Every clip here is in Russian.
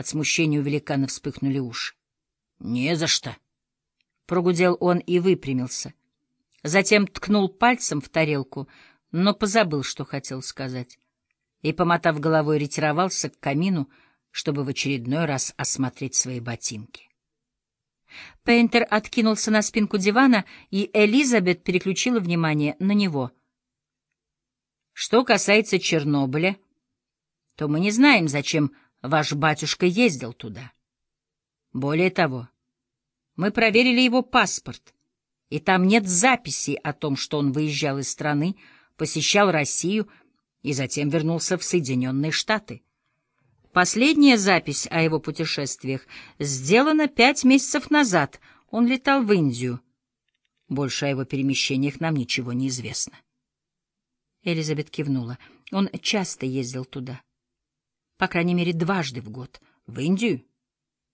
От смущения у великана вспыхнули уши. — Не за что! — прогудел он и выпрямился. Затем ткнул пальцем в тарелку, но позабыл, что хотел сказать, и, помотав головой, ретировался к камину, чтобы в очередной раз осмотреть свои ботинки. Пейнтер откинулся на спинку дивана, и Элизабет переключила внимание на него. «Что касается Чернобыля, то мы не знаем, зачем ваш батюшка ездил туда. Более того, мы проверили его паспорт, и там нет записи о том, что он выезжал из страны, посещал Россию и затем вернулся в Соединенные Штаты. Последняя запись о его путешествиях сделана пять месяцев назад. Он летал в Индию. Больше о его перемещениях нам ничего не известно. Элизабет кивнула. Он часто ездил туда. По крайней мере, дважды в год. В Индию?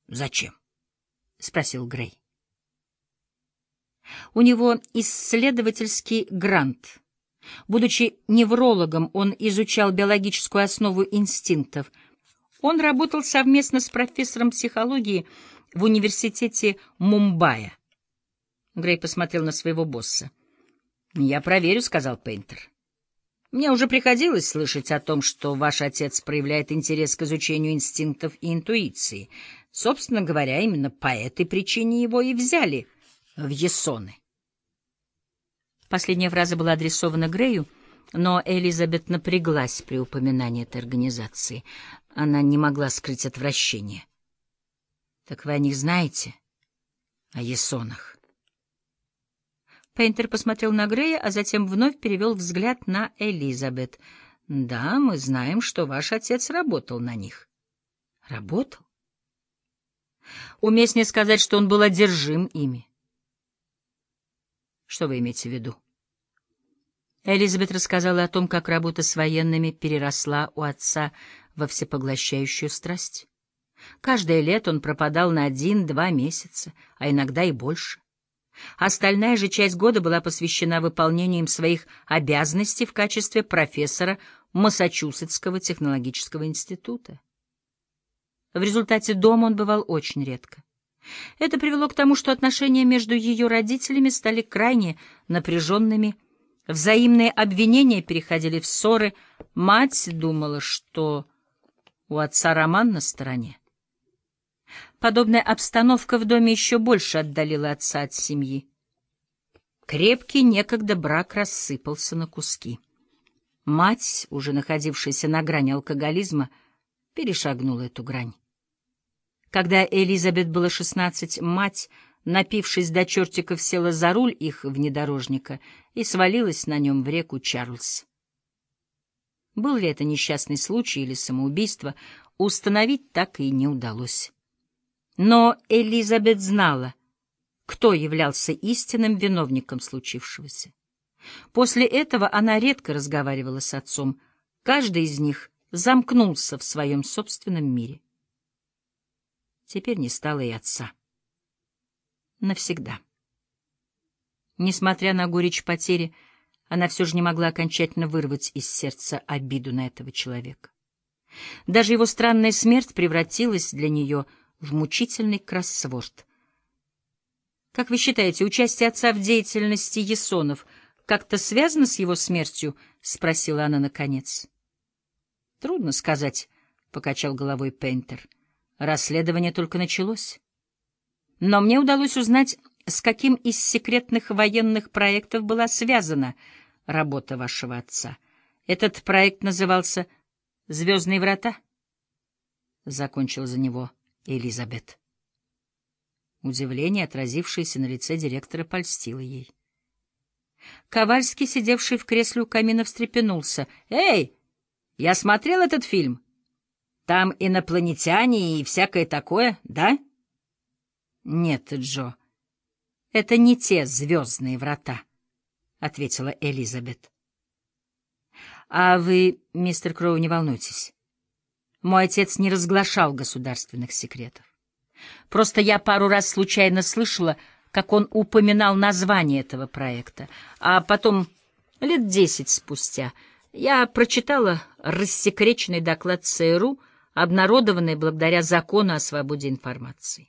Зачем? — спросил Грей. У него исследовательский грант. Будучи неврологом, он изучал биологическую основу инстинктов — он работал совместно с профессором психологии в университете Мумбаи. Грей посмотрел на своего босса. «Я проверю», — сказал Пейнтер. «Мне уже приходилось слышать о том, что ваш отец проявляет интерес к изучению инстинктов и интуиции. Собственно говоря, именно по этой причине его и взяли в Есоны». Последняя фраза была адресована Грею, но Элизабет напряглась при упоминании этой организации. Она не могла скрыть отвращение. — Так вы о них знаете? О Есонах? Пейнтер посмотрел на Грея, а затем вновь перевел взгляд на Элизабет. — Да, мы знаем, что ваш отец работал на них. — Работал? Уместнее сказать, что он был одержим ими. Что вы имеете в виду? Элизабет рассказала о том, как работа с военными переросла у отца во всепоглощающую страсть. Каждое лето он пропадал на один-два месяца, а иногда и больше. Остальная же часть года была посвящена выполнению им своих обязанностей в качестве профессора Массачусетского технологического института. В результате дома он бывал очень редко. Это привело к тому, что отношения между ее родителями стали крайне напряженными. Взаимные обвинения переходили в ссоры. Мать думала, что у отца роман на стороне. Подобная обстановка в доме еще больше отдалила отца от семьи. Крепкий некогда брак рассыпался на куски. Мать, уже находившаяся на грани алкоголизма, перешагнула эту грань. Когда Элизабет было шестнадцать, мать, напившись до чертиков, села за руль их внедорожника и свалилась на нем в реку Чарльз. Был ли это несчастный случай или самоубийство, установить так и не удалось. Но Элизабет знала, кто являлся истинным виновником случившегося. После этого она редко разговаривала с отцом, каждый из них замкнулся в своем собственном мире. Теперь не стало и отца. Навсегда. Несмотря на горечь потери, она все же не могла окончательно вырвать из сердца обиду на этого человека. Даже его странная смерть превратилась для нее в мучительный кроссворд. «Как вы считаете, участие отца в деятельности Есонов как-то связано с его смертью?» — спросила она наконец. «Трудно сказать», — покачал головой Пейнтер. «Расследование только началось. Но мне удалось узнать с каким из секретных военных проектов была связана работа вашего отца. Этот проект назывался «Звездные врата»? Закончил за него Элизабет. Удивление, отразившееся на лице директора, польстило ей. Ковальский, сидевший в кресле у камина, встрепенулся. «Эй, я смотрел этот фильм. Там инопланетяне и всякое такое, да?» «Нет, Джо». Это не те звездные врата, — ответила Элизабет. — А вы, мистер Кроу, не волнуйтесь. Мой отец не разглашал государственных секретов. Просто я пару раз случайно слышала, как он упоминал название этого проекта, а потом, лет десять спустя, я прочитала рассекреченный доклад ЦРУ обнародованной благодаря закону о свободе информации.